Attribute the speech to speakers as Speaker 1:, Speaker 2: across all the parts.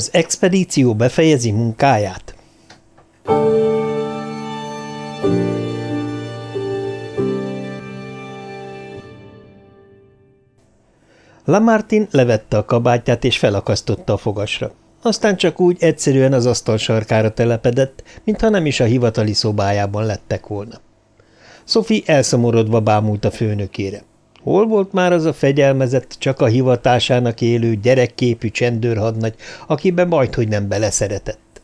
Speaker 1: Az expedíció befejezi munkáját. Lamartin levette a kabátját és felakasztotta a fogasra. Aztán csak úgy egyszerűen az asztal sarkára telepedett, mintha nem is a hivatali szobájában lettek volna. Sophie elszomorodva bámult a főnökére. Hol volt már az a fegyelmezett, csak a hivatásának élő, gyerekképű csendőrhadnagy, akiben majdhogy nem beleszeretett?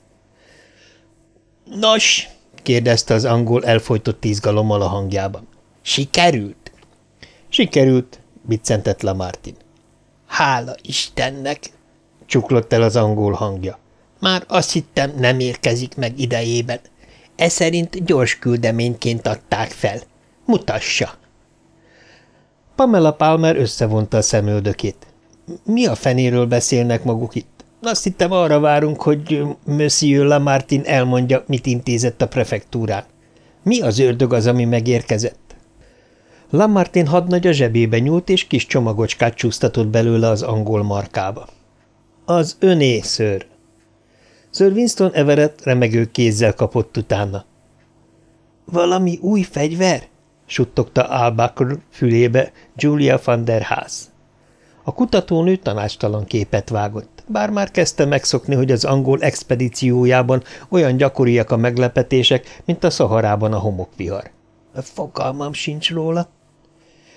Speaker 1: – Nos? – kérdezte az angol elfolytott izgalommal a hangjában. – Sikerült? – Sikerült – biccentett Lamartin. – Hála Istennek! – csuklott el az angol hangja. – Már azt hittem, nem érkezik meg idejében. E szerint gyors küldeményként adták fel. Mutassa! – Pamela Palmer összevonta a szemöldökét. Mi a fenéről beszélnek maguk itt? Azt hittem arra várunk, hogy Monsieur Lamartin elmondja, mit intézett a prefektúrán. Mi az ördög az, ami megérkezett? Lamartin hadnagy a zsebébe nyúlt, és kis csomagocskát csúsztatott belőle az angol markába. Az öné, ször. Sir Winston Everett remegő kézzel kapott utána. Valami új fegyver? Suttogta Albacr fülébe Julia van der Haas. A kutatónő tanástalan képet vágott, bár már kezdte megszokni, hogy az angol expedíciójában olyan gyakoriak a meglepetések, mint a szaharában a homokvihar. Fogalmam sincs róla.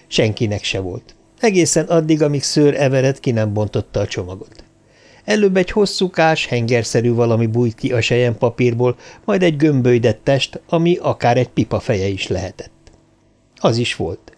Speaker 1: Senkinek se volt. Egészen addig, amíg szőr Everett ki nem bontotta a csomagot. Előbb egy hosszúkás, hengerszerű valami bújt ki a sejen papírból, majd egy gömbölydett test, ami akár egy pipa feje is lehetett. Az is volt.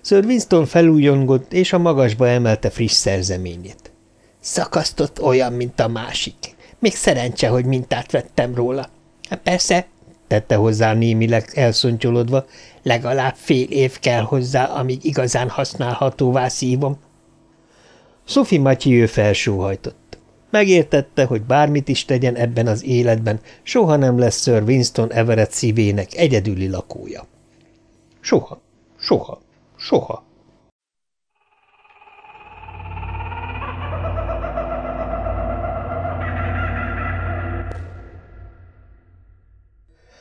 Speaker 1: Sir Winston felújongott, és a magasba emelte friss szerzeményét. Szakasztott olyan, mint a másik. Még szerencse, hogy mintát vettem róla. Hát persze, tette hozzá némileg elszontyolodva, legalább fél év kell hozzá, amíg igazán használhatóvá szívom. Sophie Mathieu felsóhajtott. Megértette, hogy bármit is tegyen ebben az életben, soha nem lesz Sir Winston Everett szívének egyedüli lakója. Soha, soha, soha.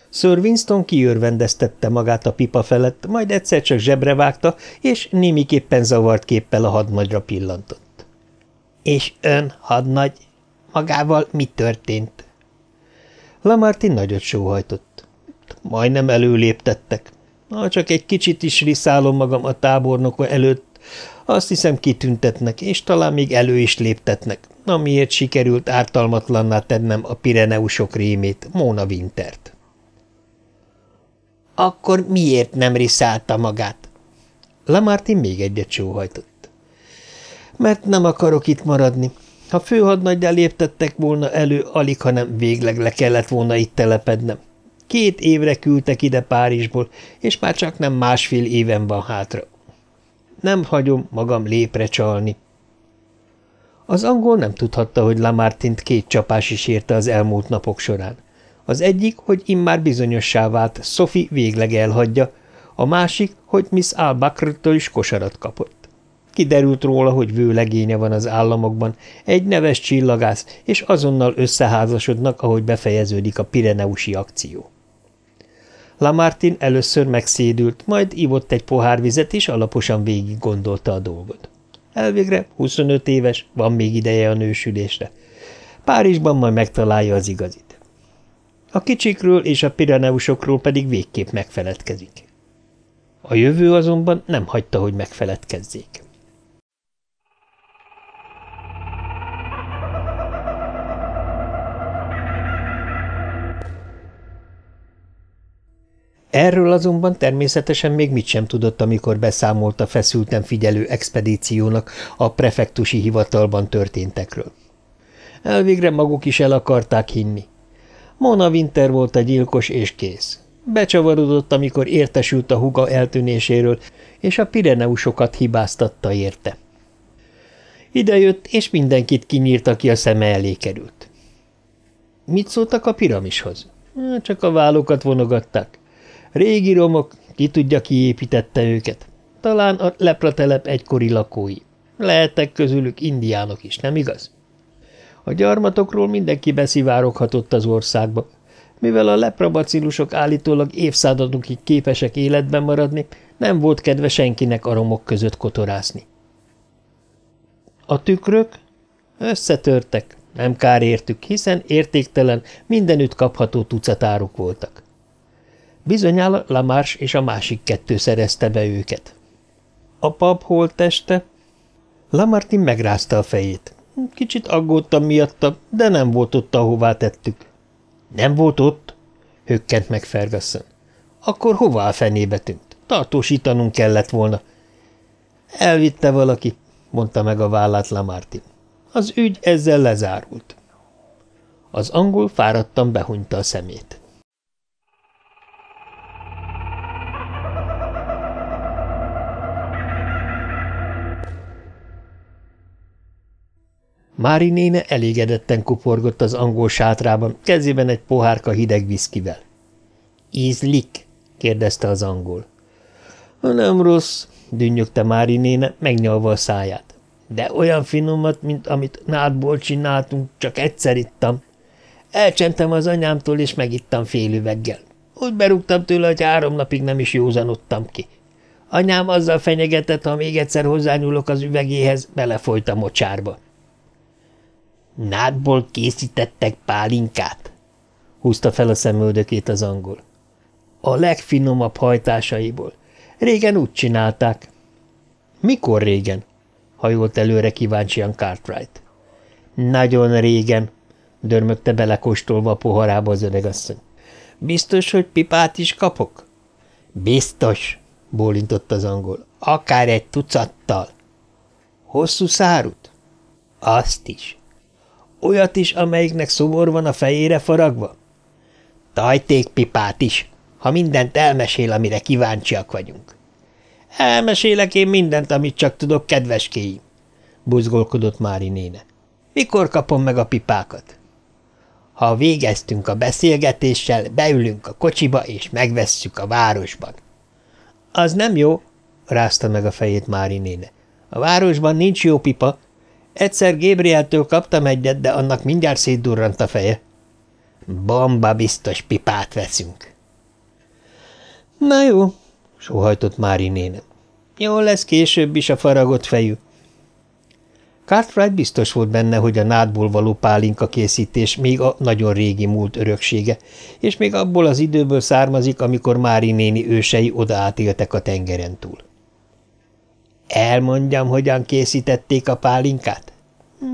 Speaker 1: Sir Winston kiörvendeztette magát a pipa felett, majd egyszer csak zsebre vágta, és némiképpen zavart képpel a hadnagyra pillantott. – És ön, hadnagy, magával mi történt? Lamartin nagyot sóhajtott. Majdnem előléptettek. Ha csak egy kicsit is riszálom magam a tábornok előtt, azt hiszem kitüntetnek, és talán még elő is léptetnek, amiért sikerült ártalmatlanná tennem a Pireneusok rémét, Móna Wintert. Akkor miért nem riszálta magát? Lamartin még egyet sóhajtott. Mert nem akarok itt maradni. Ha főhadnagydal léptettek volna elő, alig, hanem végleg le kellett volna itt telepednem. Két évre küldtek ide Párizsból, és már csak nem másfél éven van hátra. Nem hagyom magam lépre csalni. Az angol nem tudhatta, hogy Lamartint két csapás is érte az elmúlt napok során. Az egyik, hogy immár bizonyossá vált, Sophie végleg elhagyja, a másik, hogy Miss Albakrtől is kosarat kapott. Kiderült róla, hogy vőlegénye van az államokban, egy neves csillagász, és azonnal összeházasodnak, ahogy befejeződik a Pireneusi akció. Lamartin először megszédült, majd ivott egy pohár vizet, és alaposan végig gondolta a dolgot. Elvégre 25 éves, van még ideje a nősülésre. Párizsban majd megtalálja az igazit. A kicsikről és a Pireneusokról pedig végképp megfeledkezik. A jövő azonban nem hagyta, hogy megfeledkezzék. Erről azonban természetesen még mit sem tudott, amikor beszámolt a feszülten figyelő expedíciónak a prefektusi hivatalban történtekről. Elvégre maguk is el akarták hinni. Mona Winter volt a gyilkos és kész. Becsavarodott, amikor értesült a huga eltűnéséről, és a Pireneusokat hibáztatta érte. Idejött, és mindenkit kinyírt, aki a szeme elé került. Mit szóltak a piramishoz? Csak a vállukat vonogatták. Régi romok, ki tudja, ki építette őket. Talán a lepratelep egykori lakói. Lehettek közülük indiánok is, nem igaz? A gyarmatokról mindenki beszivároghatott az országba. Mivel a leprabacilusok állítólag évszázadokig képesek életben maradni, nem volt kedve senkinek a romok között kotorászni. A tükrök összetörtek, nem kár értük, hiszen értéktelen, mindenütt kapható tucatáruk voltak. Bizonyára Lamars és a másik kettő szerezte be őket. A pap holtteste? Lamartin megrázta a fejét. Kicsit aggódtam miatta, de nem volt ott, ahová tettük. Nem volt ott? Hökkent meg Ferguson. Akkor hová a fenébe tűnt? Tartósítanunk kellett volna. Elvitte valaki, mondta meg a vállát Lamartin. Az ügy ezzel lezárult. Az angol fáradtan behunyta a szemét. Mári néne elégedetten kuporgott az angol sátrában, kezében egy pohárka hideg viszkivel. – Ízlik? – kérdezte az angol. – Nem rossz – dünnyögte Mári néne, megnyalva a száját. – De olyan finomat, mint amit nádból csináltunk, csak egyszer ittam. Elcsentem az anyámtól, és megittam fél üveggel. Úgy berúgtam tőle, hogy három napig nem is józanodtam ki. Anyám azzal fenyegetett, ha még egyszer hozzányúlok az üvegéhez, belefolyt a mocsárba. – Nádból készítettek pálinkát? Húzta fel a szemöldökét az angol. A legfinomabb hajtásaiból. Régen úgy csinálták. Mikor régen? hajolt előre kíváncsian Cartwright. Nagyon régen, dörmögte belekóstolva a poharába az öregasszony. Biztos, hogy pipát is kapok? Biztos, bólintott az angol. Akár egy tucattal. Hosszú szárut? Azt is. Olyat is, amelyiknek szobor van a fejére faragva? Tajtékpipát is, ha mindent elmesél, amire kíváncsiak vagyunk. Elmesélek én mindent, amit csak tudok, kedveskéim, buzgolkodott Mári néne. Mikor kapom meg a pipákat? Ha végeztünk a beszélgetéssel, beülünk a kocsiba, és megvesszük a városban. Az nem jó, rázta meg a fejét Mári néne. A városban nincs jó pipa, Egyszer Gabrieltől kaptam egyet, de annak mindjárt szétdurrant a feje. Bomba biztos pipát veszünk. Na jó, sóhajtott Mári néne. Jó lesz később is a faragott fejű. Cartwright biztos volt benne, hogy a nádból való pálinka készítés még a nagyon régi múlt öröksége, és még abból az időből származik, amikor Mári néni ősei oda átéltek a tengeren túl. Elmondjam, hogyan készítették a pálinkát?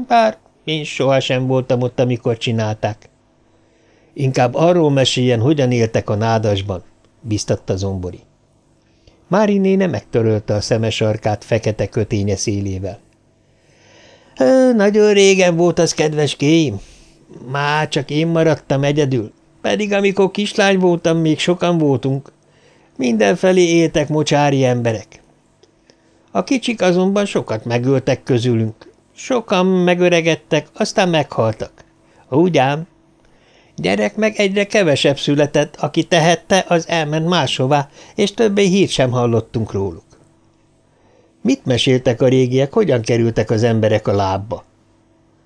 Speaker 1: Bár én sohasem voltam ott, amikor csinálták. Inkább arról meséljen, hogyan éltek a nádasban, biztatta Zombori. Mári néne megtörölte a szemes arkát fekete köténye szélével. Nagyon régen volt az, kedves kéim. Már csak én maradtam egyedül, pedig amikor kislány voltam, még sokan voltunk. Mindenfelé éltek mocsári emberek. A kicsik azonban sokat megöltek közülünk. Sokan megöregedtek, aztán meghaltak. Úgy ám. Gyerek meg egyre kevesebb született, aki tehette, az elment máshová, és többé hírt sem hallottunk róluk. Mit meséltek a régiek, hogyan kerültek az emberek a lábba?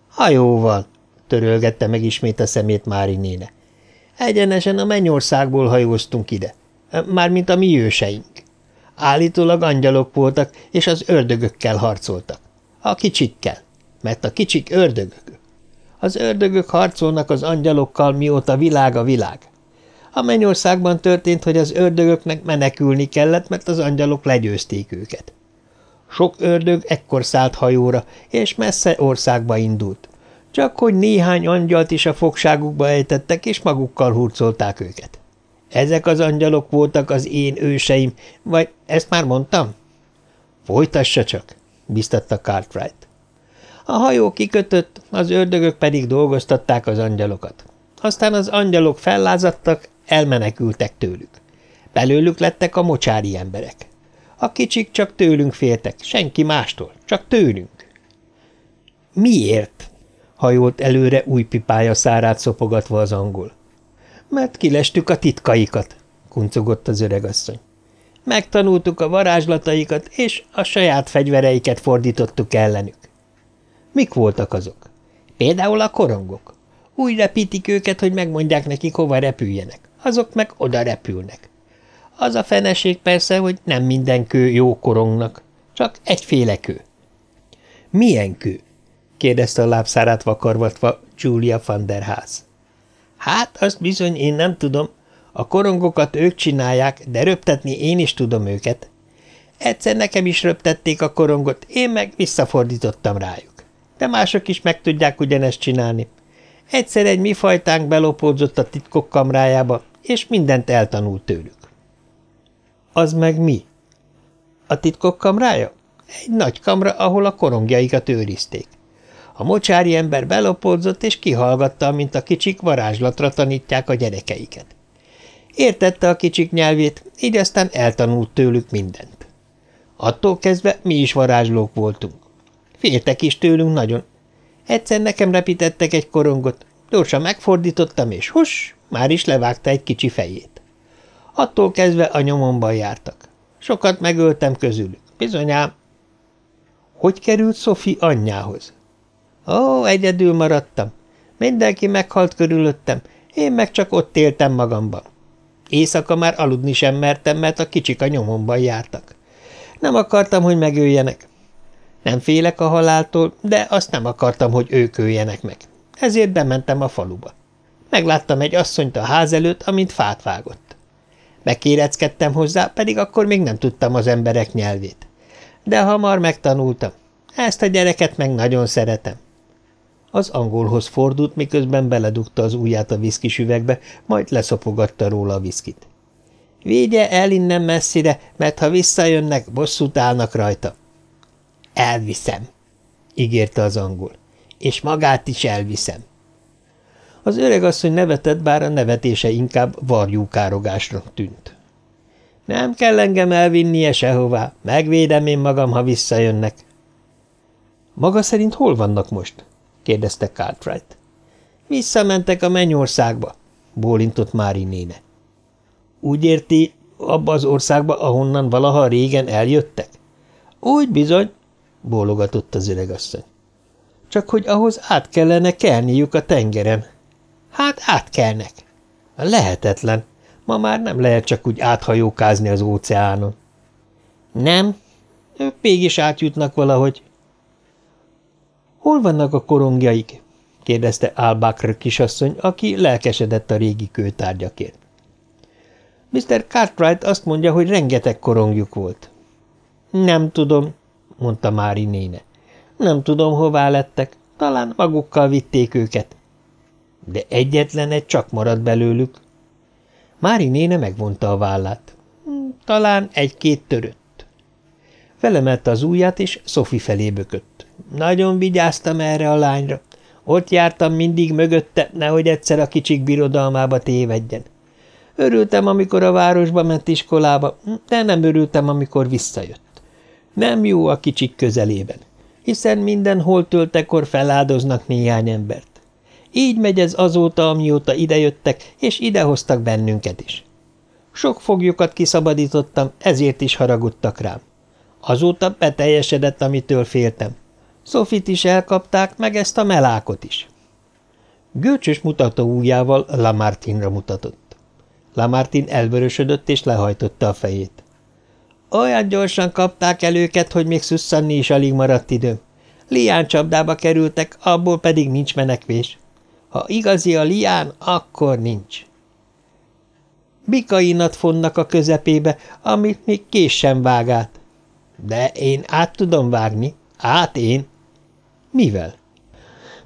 Speaker 1: Hajóval, törölgette meg ismét a szemét Mári néne. Egyenesen a mennyországból hajóztunk ide, mármint a mi őseink. Állítólag angyalok voltak, és az ördögökkel harcoltak. A kicsikkel, mert a kicsik ördögök. Az ördögök harcolnak az angyalokkal, mióta világ a világ. A mennyországban történt, hogy az ördögöknek menekülni kellett, mert az angyalok legyőzték őket. Sok ördög ekkor szállt hajóra, és messze országba indult. Csak hogy néhány angyalt is a fogságukba ejtettek, és magukkal hurcolták őket. Ezek az angyalok voltak az én őseim, vagy ezt már mondtam? Folytassa csak, biztatta Cartwright. A hajó kikötött, az ördögök pedig dolgoztatták az angyalokat. Aztán az angyalok fellázadtak, elmenekültek tőlük. Belőlük lettek a mocsári emberek. A kicsik csak tőlünk féltek, senki mástól, csak tőlünk. Miért? hajolt előre új pipája szárát szopogatva az angol. Mert kilestük a titkaikat, kuncogott az öregasszony. Megtanultuk a varázslataikat, és a saját fegyvereiket fordítottuk ellenük. Mik voltak azok? Például a korongok. Úgy repítik őket, hogy megmondják nekik, hova repüljenek. Azok meg oda repülnek. Az a feneség persze, hogy nem minden kő jó korongnak, csak egyféle kő. Milyen kő? kérdezte a lábszárát vakarvatva Julia van der Haas. Hát, azt bizony én nem tudom. A korongokat ők csinálják, de röptetni én is tudom őket. Egyszer nekem is röptették a korongot, én meg visszafordítottam rájuk. De mások is meg tudják ugyanezt csinálni. Egyszer egy mi fajtánk belopódzott a titkok kamrájába, és mindent eltanult tőlük. Az meg mi? A titkok kamrája? Egy nagy kamra, ahol a korongjaikat őrizték. A mocsári ember belopódzott, és kihallgatta, mint a kicsik varázslatra tanítják a gyerekeiket. Értette a kicsik nyelvét, így aztán eltanult tőlük mindent. Attól kezdve mi is varázslók voltunk. Féltek is tőlünk nagyon. Egyszer nekem repítettek egy korongot, gyorsan megfordítottam, és hus, már is levágta egy kicsi fejét. Attól kezdve a nyomomban jártak. Sokat megöltem közülük. Bizonyám. Hogy került Szofi anyjához? Ó, egyedül maradtam. Mindenki meghalt körülöttem, én meg csak ott éltem magamban. Éjszaka már aludni sem mertem, mert a kicsik a nyomomban jártak. Nem akartam, hogy megöljenek. Nem félek a haláltól, de azt nem akartam, hogy ők öljenek meg. Ezért bementem a faluba. Megláttam egy asszonyt a ház előtt, amint fát vágott. Bekéreckedtem hozzá, pedig akkor még nem tudtam az emberek nyelvét. De hamar megtanultam. Ezt a gyereket meg nagyon szeretem. Az angolhoz fordult, miközben beledugta az ujját a viszkis üvegbe, majd leszopogatta róla a viszkit. Vigye el innen messzire, mert ha visszajönnek, bosszút állnak rajta. Elviszem, ígérte az angol, és magát is elviszem. Az öreg asszony nevetett, bár a nevetése inkább varjúkárogásra tűnt. Nem kell engem elvinnie sehová, megvédem én magam, ha visszajönnek. Maga szerint hol vannak most? Kérdezte Cartwright. Visszamentek a mennyországba, bólintott Mári néne. Úgy érti, abba az országba, ahonnan valaha régen eljöttek? Úgy bizony, bólogatott az öregasszony. Csak hogy ahhoz át kellene kelniük a tengeren. Hát átkelnek. Lehetetlen. Ma már nem lehet csak úgy áthajókázni az óceánon. Nem, ők mégis átjutnak valahogy. Hol vannak a korongjaik? kérdezte Albakr kisasszony, aki lelkesedett a régi kőtárgyakért. Mr. Cartwright azt mondja, hogy rengeteg korongjuk volt. Nem tudom, mondta Mári néne. Nem tudom, hová lettek. Talán magukkal vitték őket. De egyetlen egy csak maradt belőlük. Mári néne megvonta a vállát. Talán egy-két törött. Felemelte az ujját, és Szofi felé bökött. Nagyon vigyáztam erre a lányra. Ott jártam mindig mögötte, nehogy egyszer a kicsik birodalmába tévedjen. Örültem, amikor a városba ment iskolába, de nem örültem, amikor visszajött. Nem jó a kicsik közelében, hiszen minden holtöltekor feláldoznak néhány embert. Így megy ez azóta, amióta idejöttek, és idehoztak bennünket is. Sok foglyokat kiszabadítottam, ezért is haragudtak rám. Azóta beteljesedett, amitől féltem. Sofit is elkapták, meg ezt a melákot is. Gőcsös mutató ujjával Lamartinra mutatott. Lamartin elvörösödött és lehajtotta a fejét. Olyan gyorsan kapták el őket, hogy még szusszanni is alig maradt idő. Lián csapdába kerültek, abból pedig nincs menekvés. Ha igazi a lián, akkor nincs. Bikainat fonnak a közepébe, amit még kés sem vág át. De én át tudom vágni. Át én. Mivel?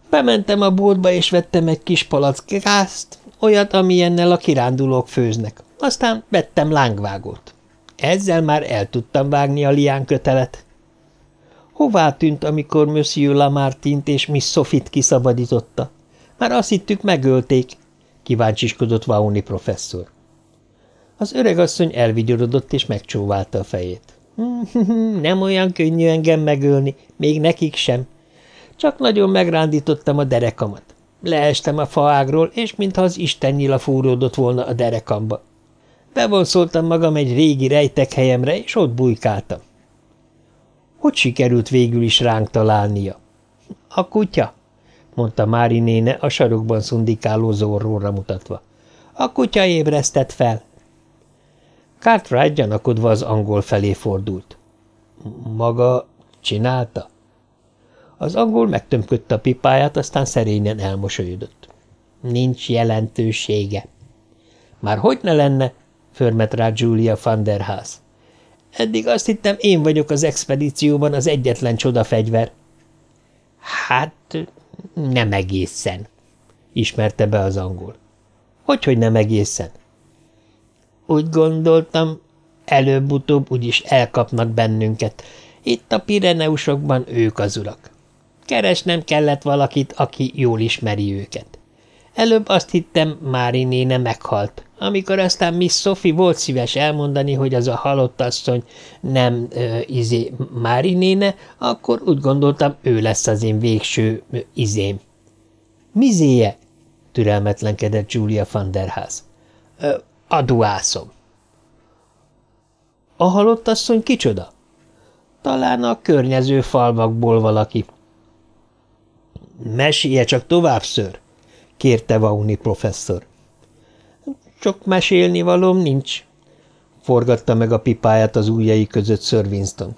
Speaker 1: Bementem a boltba, és vettem egy kis palack gázt, olyat, amilyennel a kirándulók főznek. Aztán vettem lángvágót. Ezzel már el tudtam vágni a lián kötelet. Hová tűnt, amikor Monsieur Lamartint és Miss Sofit kiszabadította? Már azt hittük, megölték, kíváncsiskodott Vauni professzor. Az öregasszony elvigyorodott és megcsóválta a fejét. Nem olyan könnyű engem megölni, még nekik sem. Csak nagyon megrándítottam a derekamat. Leestem a faágról, és mintha az Isten nyila fúródott volna a derekamba. Bevonszoltam magam egy régi rejtek helyemre, és ott bujkáltam. Hogy sikerült végül is ránk találnia? A kutya? mondta Mári néne a sarokban szundikáló zorróra mutatva. A kutya ébresztett fel. Cartwright gyanakodva az angol felé fordult. Maga csinálta? Az angol megtömködte a pipáját, aztán szerényen elmosolyodott. Nincs jelentősége. Már hogy ne lenne? förmet rá Julia van der Haas. Eddig azt hittem, én vagyok az expedícióban az egyetlen csodafegyver. Hát, nem egészen, ismerte be az angol. Hogy, hogy nem egészen? Úgy gondoltam, előbb-utóbb úgyis elkapnak bennünket. Itt a Pireneusokban ők az urak. Keresnem kellett valakit, aki jól ismeri őket. Előbb azt hittem, Mári néne meghalt. Amikor aztán Miss Sophie volt szíves elmondani, hogy az a halott asszony nem ö, izé Mári néne, akkor úgy gondoltam, ő lesz az én végső ö, izém. Mizéje? türelmetlenkedett Julia van der Haas. Aduászom. A halott asszony kicsoda? Talán a környező falvakból valaki. Mesélje csak tovább, ször, kérte Vauni professzor. Csak mesélni valóm nincs, forgatta meg a pipáját az ujjai között Sir Winston.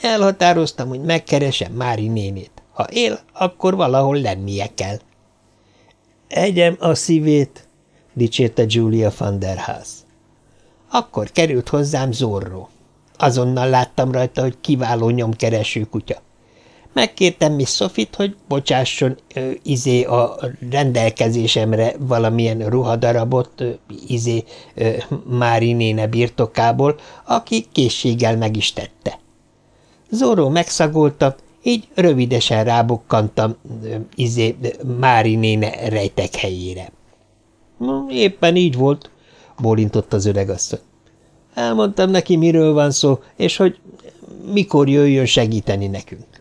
Speaker 1: Elhatároztam, hogy megkeresem Mári nénét. Ha él, akkor valahol lennie kell. Egyem a szívét, dicsérte Julia van der Haas. Akkor került hozzám Zorro. Azonnal láttam rajta, hogy kiváló nyomkereső kutya. Megkértem Miss Sofit, hogy bocsásson ö, izé a rendelkezésemre valamilyen ruhadarabot ö, izé ö, Mári néne birtokából, aki készséggel meg is tette. Zoró megszagolta, így rövidesen rábukkantam ö, izé Mári néne rejtek helyére. Éppen így volt, bólintott az öregasszony. Elmondtam neki, miről van szó, és hogy mikor jöjjön segíteni nekünk.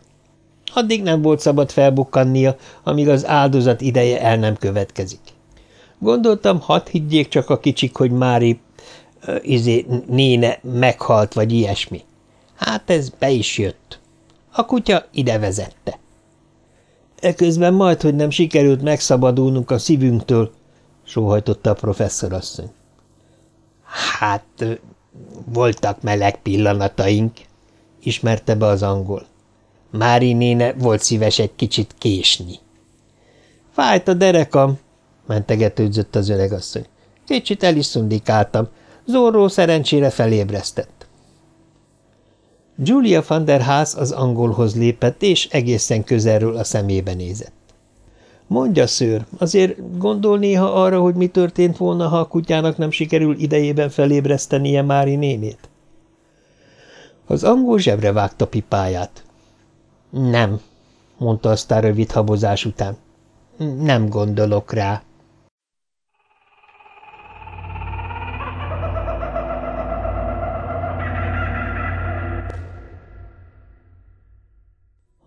Speaker 1: Addig nem volt szabad felbukkannia, amíg az áldozat ideje el nem következik. Gondoltam, hadd higgyék csak a kicsik, hogy Mári uh, izé, néne meghalt, vagy ilyesmi. Hát ez be is jött. A kutya ide vezette. Eközben majd, hogy nem sikerült megszabadulnunk a szívünktől, sóhajtotta a professzorasszony. Hát, voltak meleg pillanataink, ismerte be az angol. Mári néne volt szíves egy kicsit késni. Fájt a derekam, mentegetődzött az öregasszony. Kicsit el is szundikáltam. Zorró szerencsére felébresztett. Julia van der Haas az angolhoz lépett, és egészen közelről a szemébe nézett. Mondja, szőr, azért gondol néha arra, hogy mi történt volna, ha a kutyának nem sikerül idejében felébresztenie Mári nénét? Az angol zsebre vágta pipáját. Nem, mondta aztán rövid habozás után. Nem gondolok rá.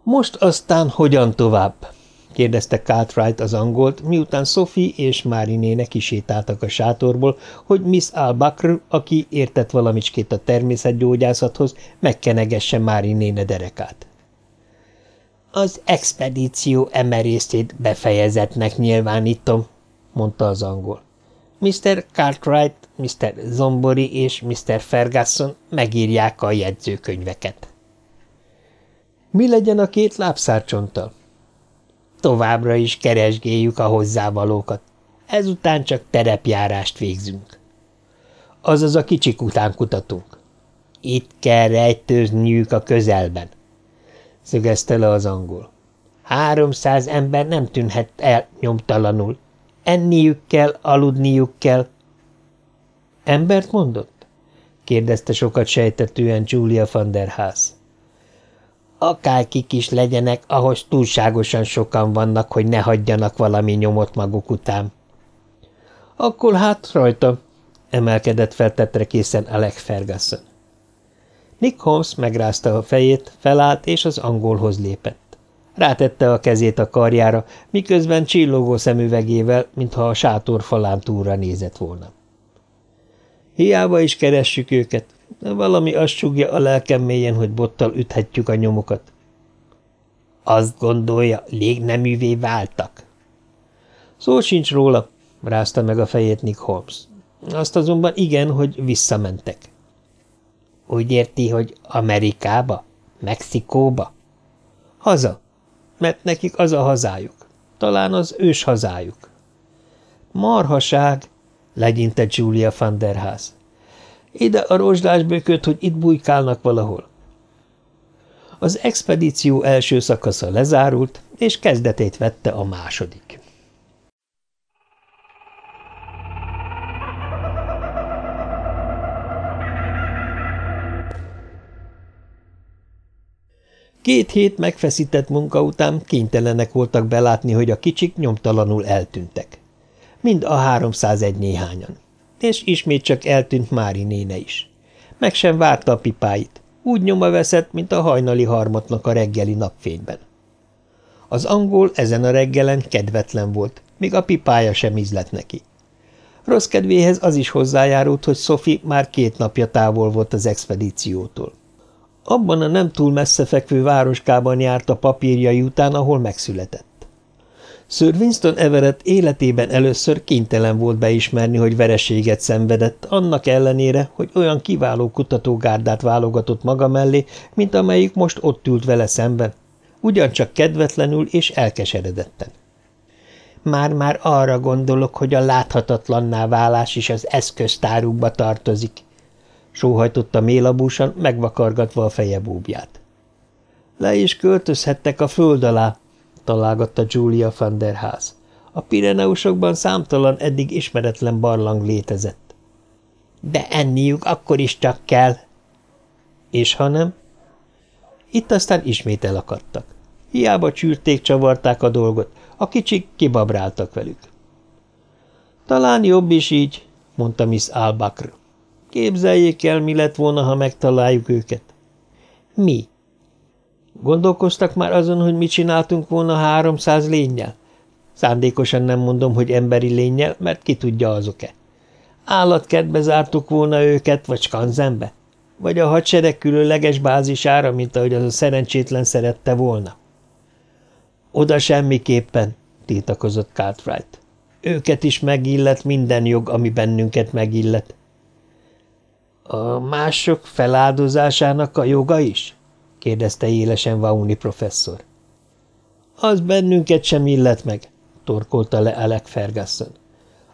Speaker 1: Most aztán hogyan tovább? kérdezte Cartwright az angolt, miután Sophie és Mári néne kisétáltak a sátorból, hogy Miss Albacr, aki értett valamicskét a természetgyógyászathoz, megkenegesse Mári néne derekát. Az expedíció emerészét befejezetnek nyilvánítom, mondta az angol. Mr. Cartwright, Mr. Zombori és Mr. Ferguson megírják a jegyzőkönyveket. Mi legyen a két lábszárcsonttal? Továbbra is keresgéljük a hozzávalókat. Ezután csak terepjárást végzünk. Azaz a kicsik után kutatunk. Itt kell rejtőzniük a közelben szögezte le az angol. Háromszáz ember nem tűnhet el nyomtalanul. Enniük kell, aludniuk kell. Embert mondott? kérdezte sokat sejtetően Julia van der Haas. Akárkik is legyenek, ahhoz túlságosan sokan vannak, hogy ne hagyjanak valami nyomot maguk után. Akkor hát rajta, emelkedett fel tetre készen Alec Ferguson. Nick Holmes megrázta a fejét, felállt és az angolhoz lépett. Rátette a kezét a karjára, miközben csillogó szemüvegével, mintha a sátor falán túlra nézett volna. Hiába is keressük őket, valami azt sugja a lelkem mélyen, hogy bottal üthetjük a nyomokat.
Speaker 2: Azt gondolja, légneművé váltak?
Speaker 1: Szó sincs róla, rázta meg a fejét Nick Holmes. Azt azonban igen, hogy visszamentek.
Speaker 2: Úgy érti, hogy Amerikába? Mexikóba?
Speaker 1: Haza, mert nekik az a hazájuk. Talán az ős hazájuk. Marhaság, legyinte Julia van der Haas. Ide a rozsdásbököt, hogy itt bujkálnak valahol. Az expedíció első szakasza lezárult, és kezdetét vette a második. Két hét megfeszített munka után kénytelenek voltak belátni, hogy a kicsik nyomtalanul eltűntek. Mind a 301 néhányan. És ismét csak eltűnt Mári néne is. Meg sem várta a pipáit. Úgy nyoma veszett, mint a hajnali harmatnak a reggeli napfényben. Az angol ezen a reggelen kedvetlen volt, még a pipája sem ízlett neki. Rossz kedvéhez az is hozzájárult, hogy Sophie már két napja távol volt az expedíciótól. Abban a nem túl messze fekvő városkában járt a papírjai után, ahol megszületett. Sir Winston Everett életében először kénytelen volt beismerni, hogy vereséget szenvedett, annak ellenére, hogy olyan kiváló kutatógárdát válogatott maga mellé, mint amelyik most ott ült vele szemben, ugyancsak kedvetlenül és elkeseredetten. Már-már arra gondolok, hogy a láthatatlanná válás is az eszköztárukba tartozik, sóhajtotta mélabúsan, megvakargatva a feje búbját. Le is költözhettek a föld alá, találgatta Julia van der Haas. A Pireneusokban számtalan eddig ismeretlen barlang létezett. De enniük akkor is csak kell. És ha nem? Itt aztán ismét elakadtak. Hiába csűrték, csavarták a dolgot, a kicsik kibabráltak velük. Talán jobb is így, mondta Miss Albakr. Képzeljék el, mi lett volna, ha megtaláljuk őket. Mi? Gondolkoztak már azon, hogy mit csináltunk volna háromszáz lényel? Szándékosan nem mondom, hogy emberi lényel, mert ki tudja azok-e. Állatkertbe zártuk volna őket, vagy skanzenbe? Vagy a hadsereg különleges bázisára, mint ahogy az a szerencsétlen szerette volna? Oda semmiképpen, tiltakozott Cartwright. Őket is megillet minden jog, ami bennünket megillet. A mások feláldozásának a joga is? kérdezte élesen Vauni professzor. Az bennünket sem illet meg, torkolta le Alec Ferguson.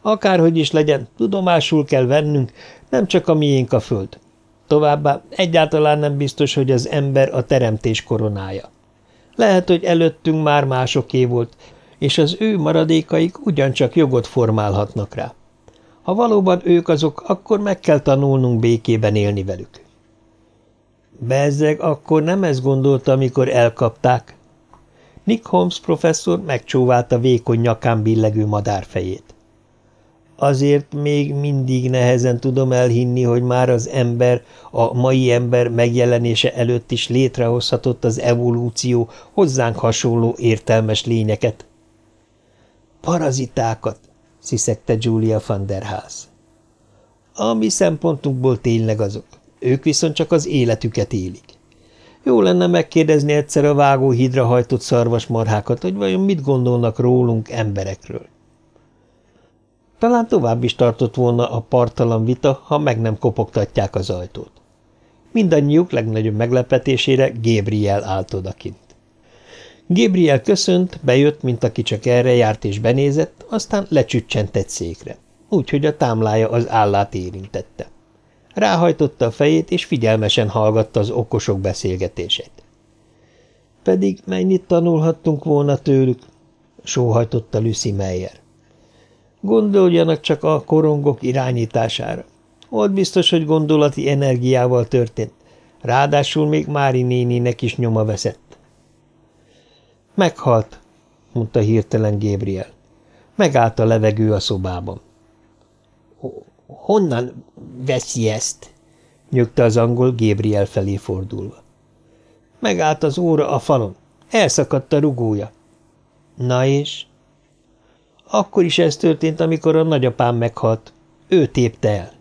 Speaker 1: Akárhogy is legyen, tudomásul kell vennünk, nem csak a miénk a föld. Továbbá egyáltalán nem biztos, hogy az ember a teremtés koronája. Lehet, hogy előttünk már másoké volt, és az ő maradékaik ugyancsak jogot formálhatnak rá. Ha valóban ők azok, akkor meg kell tanulnunk békében élni velük. Bezzeg akkor nem ezt gondolta, amikor elkapták. Nick Holmes professzor megcsóválta vékony nyakán billegő madárfejét. Azért még mindig nehezen tudom elhinni, hogy már az ember, a mai ember megjelenése előtt is létrehozhatott az evolúció hozzánk hasonló értelmes lényeket. Parazitákat, sziszegte Julia van der Haas. A mi szempontunkból tényleg azok. Ők viszont csak az életüket élik. Jó lenne megkérdezni egyszer a vágóhídra hajtott szarvasmarhákat, hogy vajon mit gondolnak rólunk emberekről. Talán tovább is tartott volna a partalan vita, ha meg nem kopogtatják az ajtót. Mindannyiuk legnagyobb meglepetésére Gabriel állt odakint. Gabriel köszönt, bejött, mint aki csak erre járt és benézett, aztán lecsüccsent egy székre, úgyhogy a támlája az állát érintette. Ráhajtotta a fejét, és figyelmesen hallgatta az okosok beszélgetését. Pedig mennyit tanulhattunk volna tőlük, sóhajtotta Lucy Meyer. Gondoljanak csak a korongok irányítására. Ott biztos, hogy gondolati energiával történt. Ráadásul még Mári néninek is nyoma veszett. Meghalt, mondta hirtelen Gabriel. Megállt a levegő a szobában. Honnan veszi ezt? nyögte az angol Gabriel felé fordulva. Megállt az óra a falon. Elszakadt a rugója. Na és? Akkor is ez történt, amikor a nagyapám meghalt. Ő tépte el.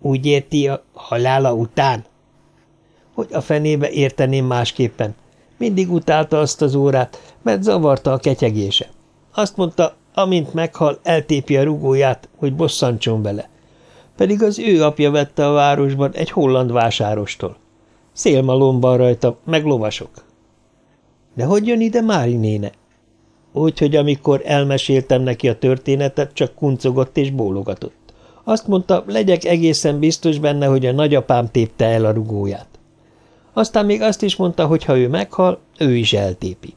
Speaker 1: Úgy érti a halála után? Hogy a fenébe érteném másképpen. Mindig utálta azt az órát, mert zavarta a ketyegése. Azt mondta, amint meghal, eltépi a rugóját, hogy bosszantson vele. Pedig az ő apja vette a városban egy holland vásárostól. Szélmalomban rajta, meg lovasok. De hogy jön ide Mári néne? Úgy, hogy amikor elmeséltem neki a történetet, csak kuncogott és bólogatott. Azt mondta, legyek egészen biztos benne, hogy a nagyapám tépte el a rugóját. Aztán még azt is mondta, hogy ha ő meghal, ő is eltépi.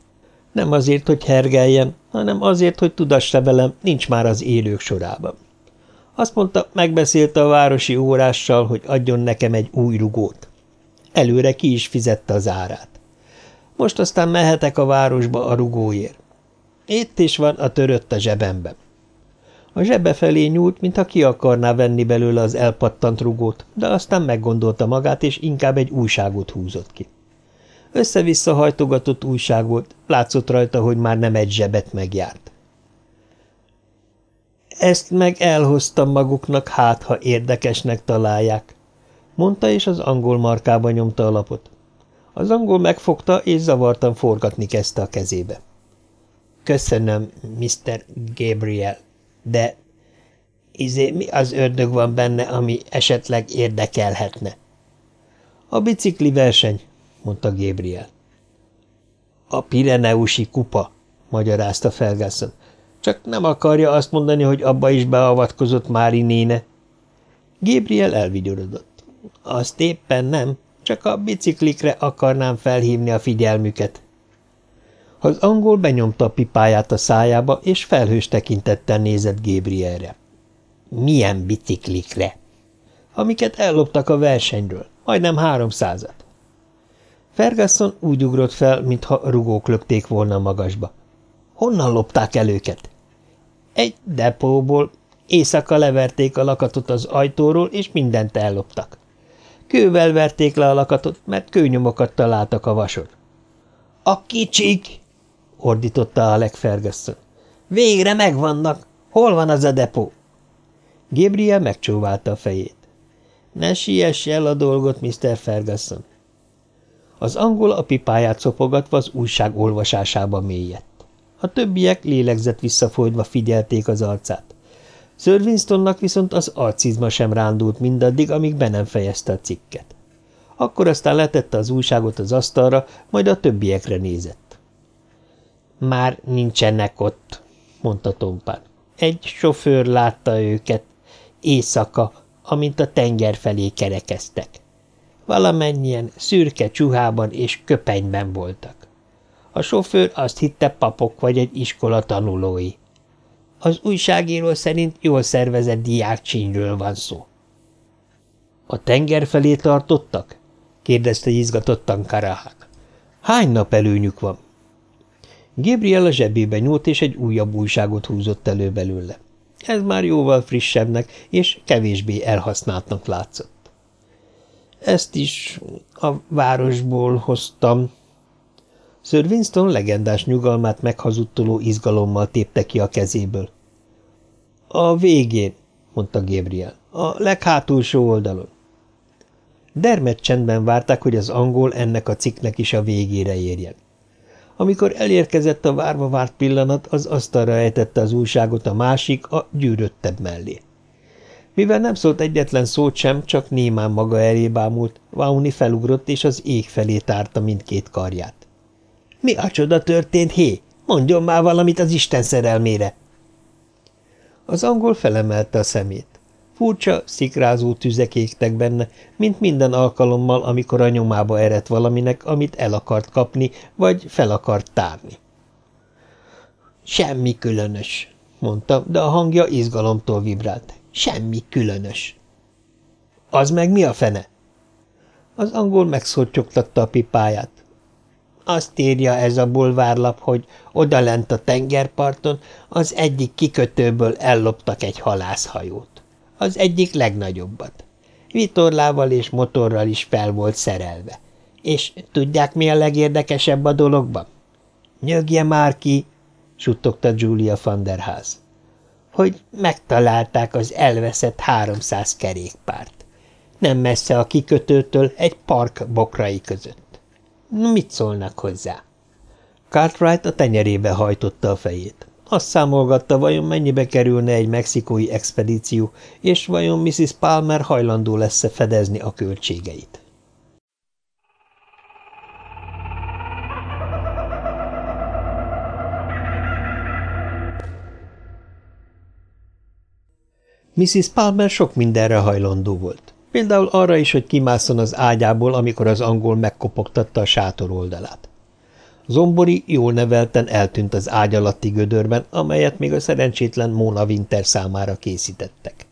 Speaker 1: Nem azért, hogy hergeljem, hanem azért, hogy tudassa velem, nincs már az élők sorában. Azt mondta, megbeszélte a városi órással, hogy adjon nekem egy új rugót. Előre ki is fizette az árát. Most aztán mehetek a városba a rugóért. Itt is van a törött a zsebemben. A zsebe felé nyúlt, mintha ki akarná venni belőle az elpattant rugót, de aztán meggondolta magát, és inkább egy újságot húzott ki. Össze-vissza hajtogatott újság volt, látszott rajta, hogy már nem egy zsebet megjárt. Ezt meg elhoztam maguknak, hát ha érdekesnek találják, mondta, és az angol markába nyomta a lapot. Az angol megfogta, és zavartan forgatni kezdte a kezébe. Köszönöm, Mr. Gabriel, de izé, mi az ördög van benne, ami esetleg érdekelhetne? A bicikli verseny, mondta Gabriel. A Pireneusi kupa, magyarázta Ferguson. Csak nem akarja azt mondani, hogy abba is beavatkozott Mári néne. Gabriel elvigyorodott. Azt éppen nem, csak a biciklikre akarnám felhívni a figyelmüket. Az angol benyomta a pipáját a szájába, és felhős tekintettel nézett Gabrielre. Milyen biciklikre? Amiket elloptak a versenyről, majdnem háromszázat. Ferguson úgy ugrott fel, mintha rugók lökték volna magasba. Honnan lopták el őket? Egy depóból. Éjszaka leverték a lakatot az ajtóról, és mindent elloptak. Kővel verték le a lakatot, mert kőnyomokat találtak a vason. – A kicsik! – ordította Alec Ferguson. – Végre megvannak! Hol van az a depó? Gabriel megcsóválta a fejét. – Ne siess el a dolgot, Mr. Ferguson. Az angol a pipáját szopogatva az újság olvasásába mélyett. A többiek lélegzett visszafolytva figyelték az arcát. Sir Winstonnak viszont az arcizma sem rándult mindaddig, amíg be nem fejezte a cikket. Akkor aztán letette az újságot az asztalra, majd a többiekre nézett. – Már nincsenek ott – mondta Tompán. Egy sofőr látta őket, éjszaka, amint a tenger felé kerekeztek. Valamennyien szürke csuhában és köpenyben voltak. A sofőr azt hitte papok vagy egy iskola tanulói. Az újságíró szerint jól szervezett diákcsínyről van szó. – A tenger felé tartottak? – kérdezte izgatottan Karahán. – Hány nap előnyük van? Gabriel a zsebébe nyúlt, és egy újabb újságot húzott elő belőle. Ez már jóval frissebbnek és kevésbé elhasználtnak látszott. Ezt is a városból hoztam. Sir Winston legendás nyugalmát meghazudtoló izgalommal tépte ki a kezéből. A végén, mondta Gabriel, a leghátulsó oldalon. Dermet csendben várták, hogy az angol ennek a cikknek is a végére érjen. Amikor elérkezett a várva várt pillanat, az asztalra ejtette az újságot a másik, a gyűröttebb mellé. Mivel nem szólt egyetlen szót sem, csak némán maga elé bámult, Vauni felugrott, és az ég felé tárta mindkét karját. – Mi a csoda történt, hé? Mondjon már valamit az Isten szerelmére! Az angol felemelte a szemét. Furcsa, szikrázó tüzek égtek benne, mint minden alkalommal, amikor a nyomába eredt valaminek, amit el akart kapni, vagy fel akart tárni. Semmi különös, mondta, de a hangja izgalomtól vibrált. Semmi különös. Az meg mi a fene? Az angol megszortyogtatta a pipáját. Azt írja ez a bulvárlap, hogy odalent a tengerparton az egyik kikötőből elloptak egy halászhajót. Az egyik legnagyobbat. Vitorlával és motorral is fel volt szerelve. És tudják, mi a legérdekesebb a dologban? Nyögje már ki, suttogta Julia van der Haas hogy megtalálták az elveszett 300 kerékpárt. Nem messze a kikötőtől, egy park bokrai között.
Speaker 2: Mit szólnak hozzá?
Speaker 1: Cartwright a tenyerébe hajtotta a fejét. Azt számolgatta, vajon mennyibe kerülne egy mexikói expedíció, és vajon Mrs. Palmer hajlandó lesz-e fedezni a költségeit. Mrs. Palmer sok mindenre hajlandó volt. Például arra is, hogy kimásszon az ágyából, amikor az angol megkopogtatta a sátor oldalát. Zombori jól nevelten eltűnt az ágy alatti gödörben, amelyet még a szerencsétlen Mona Winter számára készítettek.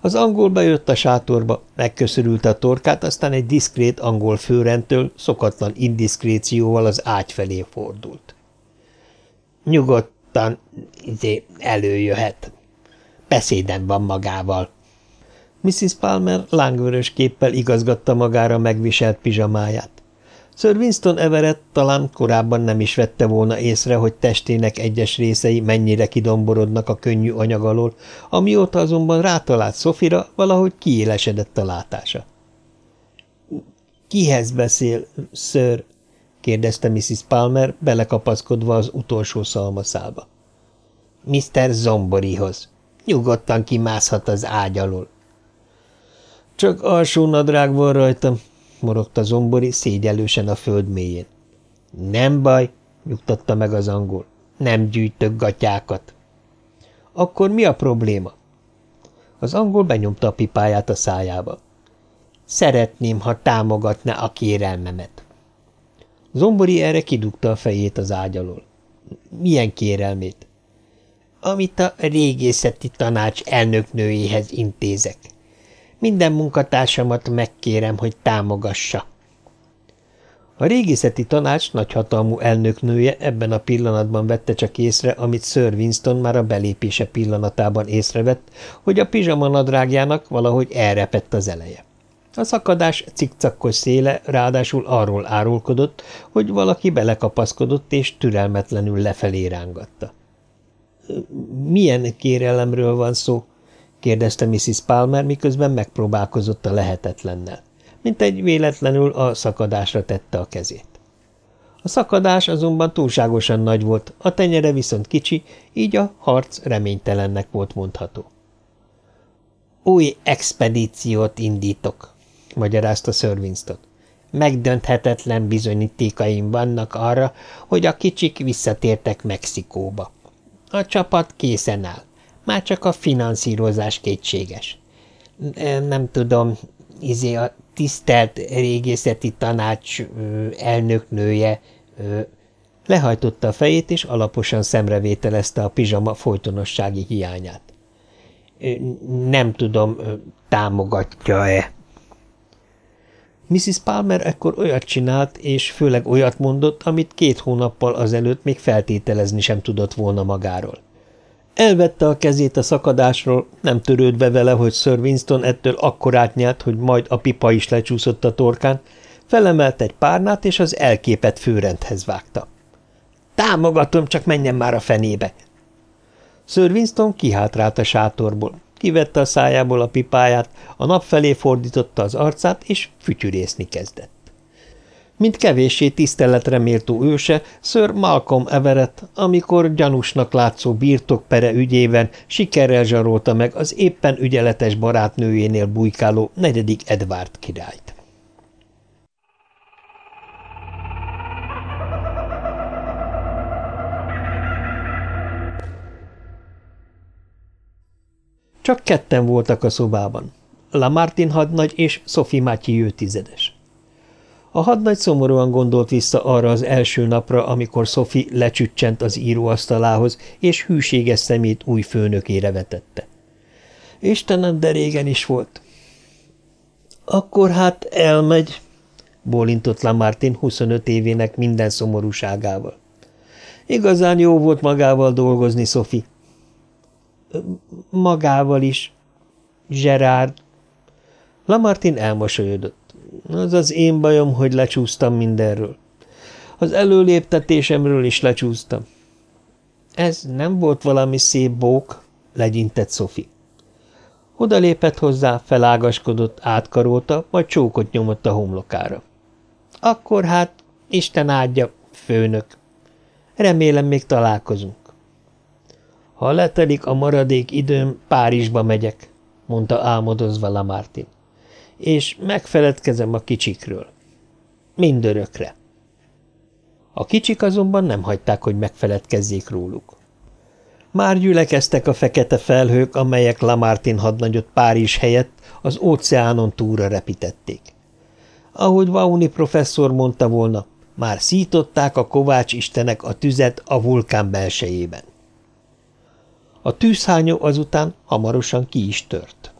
Speaker 1: Az angol bejött a sátorba, megköszörülte a torkát, aztán egy diszkrét angol főrendtől szokatlan indiszkrécióval az ágy felé fordult. Nyugodtan izé, előjöhet. Beszédem van magával. Mrs. Palmer lángvörös képpel igazgatta magára megviselt pizsamáját. Sir Winston Everett talán korábban nem is vette volna észre, hogy testének egyes részei mennyire kidomborodnak a könnyű anyag alól, amióta azonban rátalált Sofira, valahogy kiélesedett a látása. – Kihez beszél, Sir? – kérdezte Mrs. Palmer, belekapaszkodva az utolsó szalmaszálba. – Mr. Zomborihoz. Nyugodtan kimászhat az ágy alól. – Csak alsó nadrág van rajtam – morogta Zombori szégyelősen a föld mélyén. Nem baj, nyugtatta meg az angol. Nem gyűjtök gatyákat. Akkor mi a probléma? Az angol benyomta a pipáját a szájába. Szeretném, ha támogatná a kérelmemet. Zombori erre kidugta a fejét az ágy alól. Milyen kérelmét? Amit a régészeti tanács elnöknőjéhez intézek. Minden munkatársamat megkérem, hogy támogassa. A régészeti tanács nagyhatalmú elnöknője ebben a pillanatban vette csak észre, amit Sir Winston már a belépése pillanatában észrevett, hogy a pizsamanadrágjának valahogy elrepett az eleje. A szakadás cikcakkos széle ráadásul arról árulkodott, hogy valaki belekapaszkodott és türelmetlenül lefelé rángatta. – Milyen kérelemről van szó? Kérdezte Mrs. Palmer, miközben megpróbálkozott a lehetetlennel. Mint egy véletlenül a szakadásra tette a kezét. A szakadás azonban túlságosan nagy volt, a tenyere viszont kicsi, így a harc reménytelennek volt mondható. Új expedíciót indítok, magyarázta Sir Winston. Megdönthetetlen bizonyítékaim vannak arra, hogy a kicsik visszatértek Mexikóba. A csapat készen áll. Már csak a finanszírozás kétséges. Nem tudom, izé a tisztelt régészeti tanács elnöknője lehajtotta a fejét, és alaposan szemrevételezte a pizsama folytonossági hiányát. Nem tudom, támogatja-e. Mrs. Palmer ekkor olyat csinált, és főleg olyat mondott, amit két hónappal azelőtt még feltételezni sem tudott volna magáról. Elvette a kezét a szakadásról, nem törődve vele, hogy Sir Winston ettől akkorát nyert, hogy majd a pipa is lecsúszott a torkán, felemelt egy párnát, és az elképet főrendhez vágta. – Támogatom, csak menjen már a fenébe! Sir Winston kihátrált a sátorból, kivette a szájából a pipáját, a nap felé fordította az arcát, és fütyürészni kezdett mint kevéssé tiszteletre méltó őse, Sir Malcolm Everett, amikor gyanúsnak látszó birtokpere ügyében sikerrel zsarolta meg az éppen ügyeletes barátnőjénél bujkáló negyedik Edward királyt. Csak ketten voltak a szobában. Lamartin hadnagy és Sophie Mathieu tizedes. A hadnagy szomorúan gondolt vissza arra az első napra, amikor Sophie lecsüccsent az íróasztalához, és hűséges szemét új főnökére vetette. Istenem, de régen is volt. Akkor hát elmegy, bólintott Lamartin 25 évének minden szomorúságával. Igazán jó volt magával dolgozni, Sophie. Magával is. Gerard. Lamartin elmosolyodott. Az az én bajom, hogy lecsúsztam mindenről. Az előléptetésemről is lecsúsztam. Ez nem volt valami szép bók, legyintett Szofi. Oda lépett hozzá, felágaskodott, átkarolta, majd csókot nyomott a homlokára. Akkor hát
Speaker 2: Isten áldja, főnök. Remélem még találkozunk.
Speaker 1: Ha letelik a maradék időm, Párizsba megyek, mondta álmodozva Lamartin. És megfeledkezem a kicsikről. Mindörökre. A kicsik azonban nem hagyták, hogy megfeledkezzék róluk. Már gyülekeztek a fekete felhők, amelyek Lamartin hadnagyot Párizs helyett az óceánon túra repítették. Ahogy Vauni professzor mondta volna, már szították a kovács istenek a tüzet a vulkán belsejében. A tűzhányó azután hamarosan ki is tört.